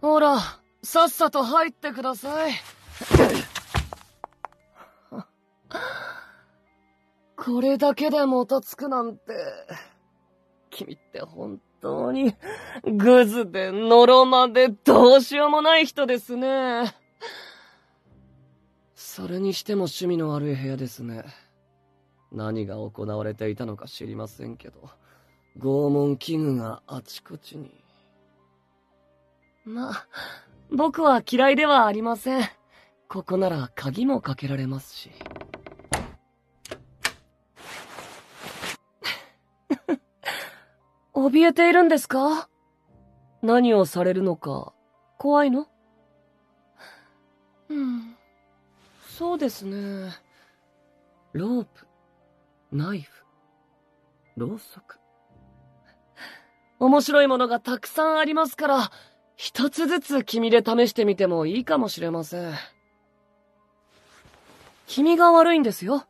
ほら、さっさと入ってください。これだけでもたつくなんて、君って本当に、グズで、ノロまで、どうしようもない人ですね。それにしても趣味の悪い部屋ですね。何が行われていたのか知りませんけど、拷問器具があちこちに。まあ、僕は嫌いではありません。ここなら鍵もかけられますし。怯えているんですか？何をされるのか、怖いの？うん。そうですね。ロープ、ナイフ、ろうそく。面白いものがたくさんありますから、一つずつ君で試してみてもいいかもしれません。君が悪いんですよ。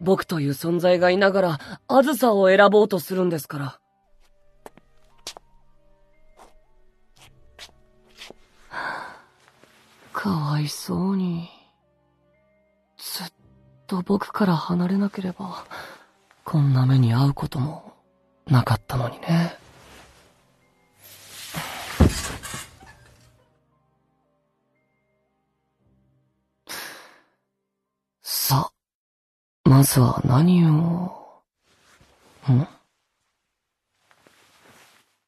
僕という存在がいながら、あずさを選ぼうとするんですから。かわいそうに。ずっと僕から離れなければ、こんな目に遭うこともなかったのにね。まずは何を、ん？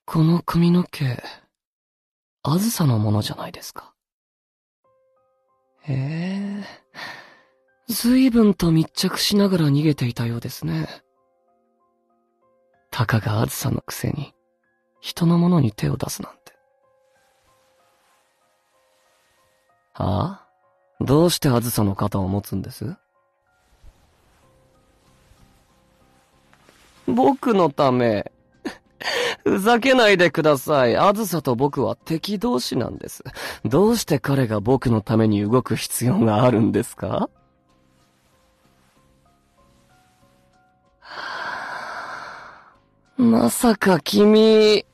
この髪の毛、あずさのものじゃないですか。へえ、随分と密着しながら逃げていたようですね。たかがあずさのくせに、人のものに手を出すなんて。はあ？どうしてあずさの肩を持つんです？僕のため。ふざけないでください。あずさと僕は敵同士なんです。どうして彼が僕のために動く必要があるんですか？まさか君、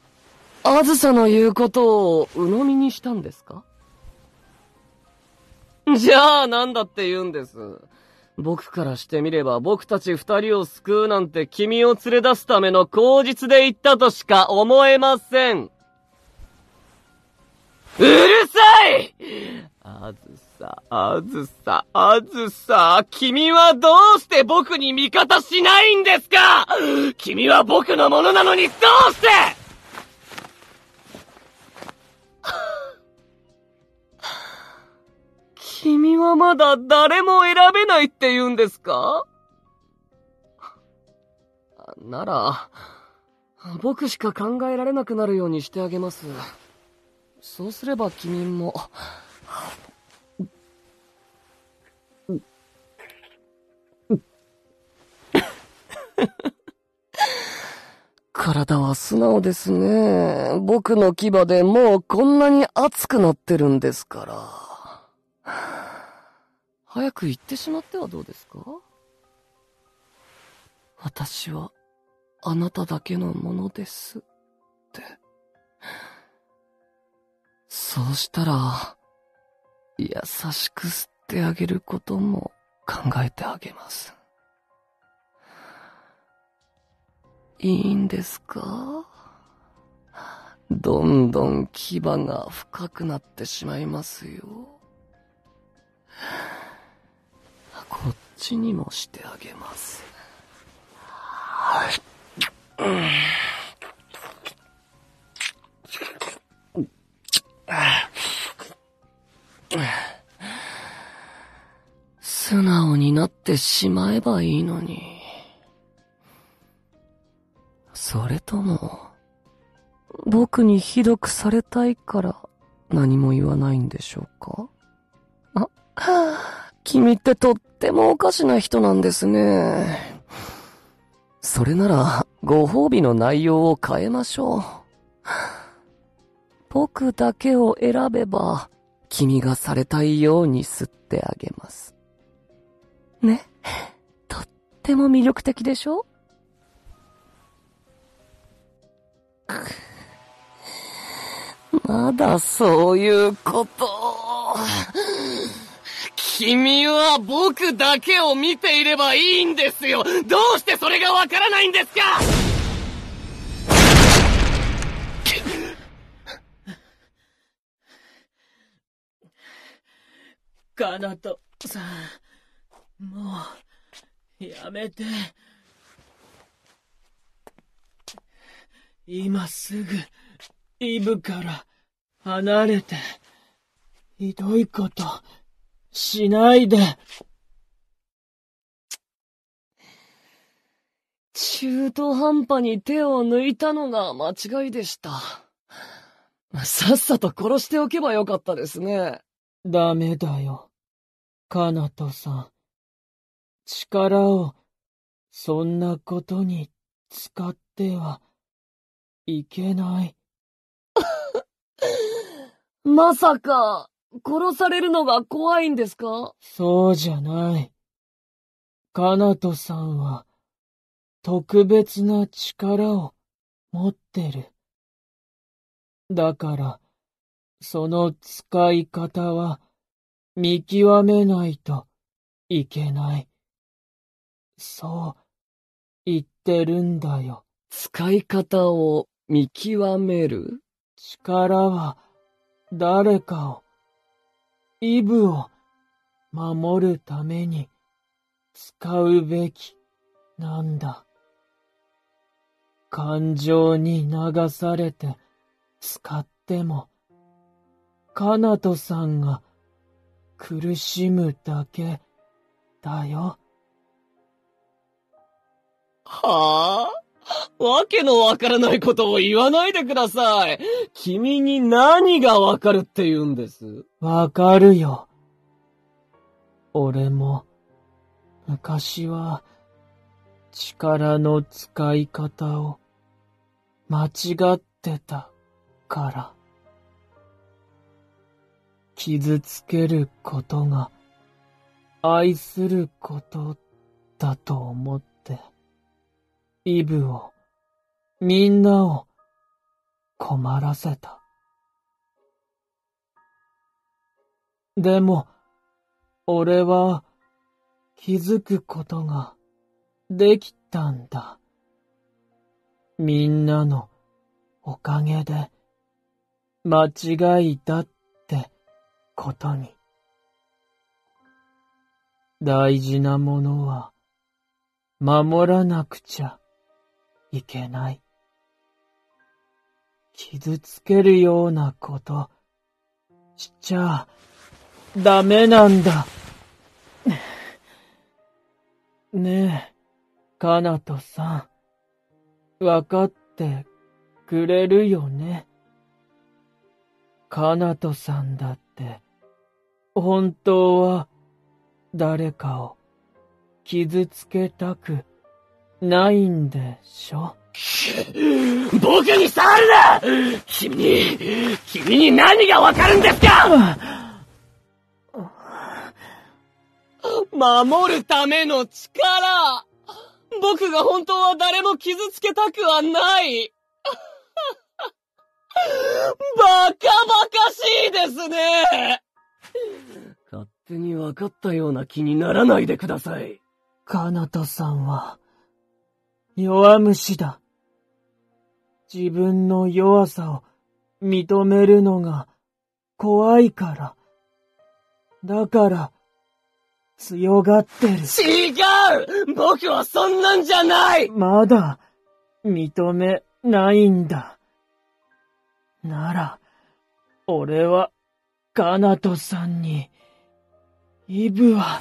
あずさの言うことを鵜呑みにしたんですか？じゃあなんだって言うんです。僕からしてみれば僕たち二人を救うなんて君を連れ出すための口実で言ったとしか思えません。うるさい！あずさ、あずさ、あずさ、君はどうして僕に味方しないんですか？君は僕のものなのにどうして？君はまだ誰も選べないって言うんですか？なら、僕しか考えられなくなるようにしてあげます。そうすれば君も、体は素直ですね。僕の牙でもうこんなに熱くなってるんですから。早く行ってしまってはどうですか？私は、あなただけのものです。って。そうしたら、優しく吸ってあげることも考えてあげます。いいんですか？どんどん牙が深くなってしまいますよ。こっちにもしてあげます。素直になってしまえばいいのに。それとも、僕にひどくされたいから何も言わないんでしょうか？あはあ君ってとってもおかしな人なんですね。それなら、ご褒美の内容を変えましょう。僕だけを選べば、君がされたいように吸ってあげます。ね？とっても魅力的でしょ？まだそういうこと君は僕だけを見ていればいいんですよどうしてそれがわからないんですか？カナトさん、もう、やめて。今すぐ、イブから離れて、ひどいこと、しないで。中途半端に手を抜いたのが間違いでした。さっさと殺しておけばよかったですね。ダメだよ。カナトさん。力を、そんなことに使ってはいけない。まさか、殺されるのが怖いんですか？そうじゃない。カナトさんは、特別な力を持ってる。だから、その使い方は見極めないといけない。そう言ってるんだよ。使い方を見極める？力は誰かをイブを守るために使うべきなんだ。感情に流されて使っても、カナトさんが苦しむだけだよ。はあ？わけのわからないことを言わないでください。君に何がわかるって言うんです？わかるよ。俺も、昔は、力の使い方を、間違ってた、から。傷つけることが、愛することだと思って、イブを、みんなを、困らせた。でも、俺は気づくことができたんだ。みんなのおかげで間違いだってことに。大事なものは守らなくちゃいけない。傷つけるようなことしちゃダメなんだ。ねえ、カナトさん。わかってくれるよね。カナトさんだって、本当は誰かを傷つけたくないんでしょ？僕に触るな!君に、君に何がわかるんですか?守るための力!僕が本当は誰も傷つけたくはない!バカバカしいですね!勝手に分かったような気にならないでください。カナトさんは、弱虫だ。自分の弱さを認めるのが怖いから。だから、強がってる。違う僕はそんなんじゃないまだ、認めないんだ。なら、俺は、カナトさんに、イブは、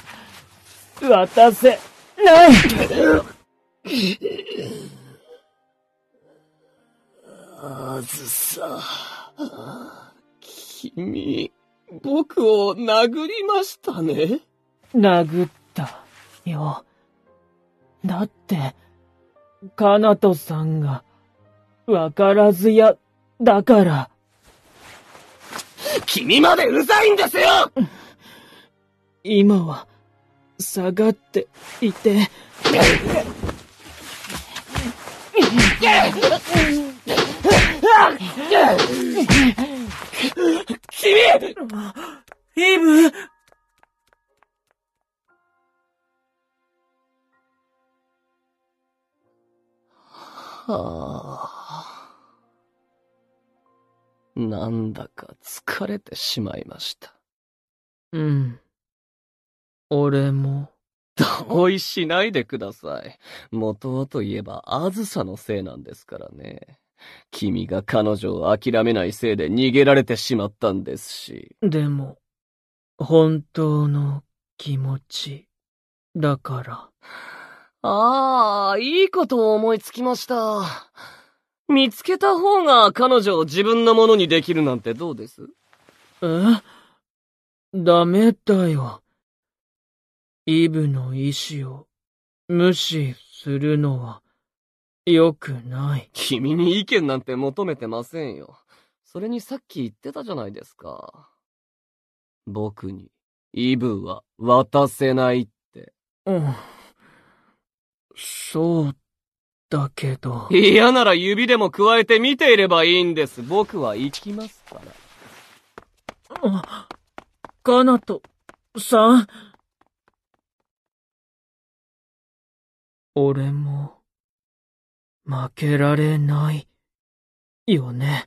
渡せ、ない あずさ、君、僕を殴りましたね？殴ったよ。だって、カナトさんが、わからずや、だから。君までうざいんですよ今は、下がっていて。イブはあ。なんだか疲れてしまいました。うん。俺も。同意しないでください。元はといえば、あずさのせいなんですからね。君が彼女を諦めないせいで逃げられてしまったんですし。でも、本当の気持ち。だから。ああ、いいことを思いつきました。見つけた方が彼女を自分のものにできるなんてどうです？え？ダメだよ。イブの意志を無視するのは良くない。君に意見なんて求めてませんよ。それにさっき言ってたじゃないですか。僕に、イブは渡せないって。うん。そうだけど。嫌なら指でも加えて見ていればいいんです。僕は行きますから。あ、カナトさん。俺も、負けられない、よね。